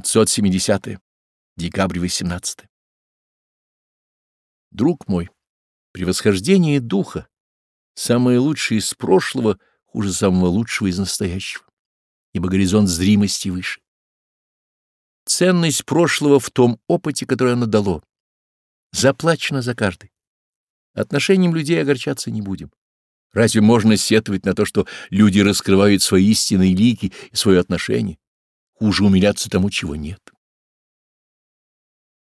570 декабрь 18. Друг мой, превосхождение духа — самое лучшее из прошлого, хуже самого лучшего из настоящего, ибо горизонт зримости выше. Ценность прошлого в том опыте, который оно дало. Заплачено за каждый. Отношением людей огорчаться не будем. Разве можно сетовать на то, что люди раскрывают свои истинные лики и свое отношение? уже умиляться тому, чего нет.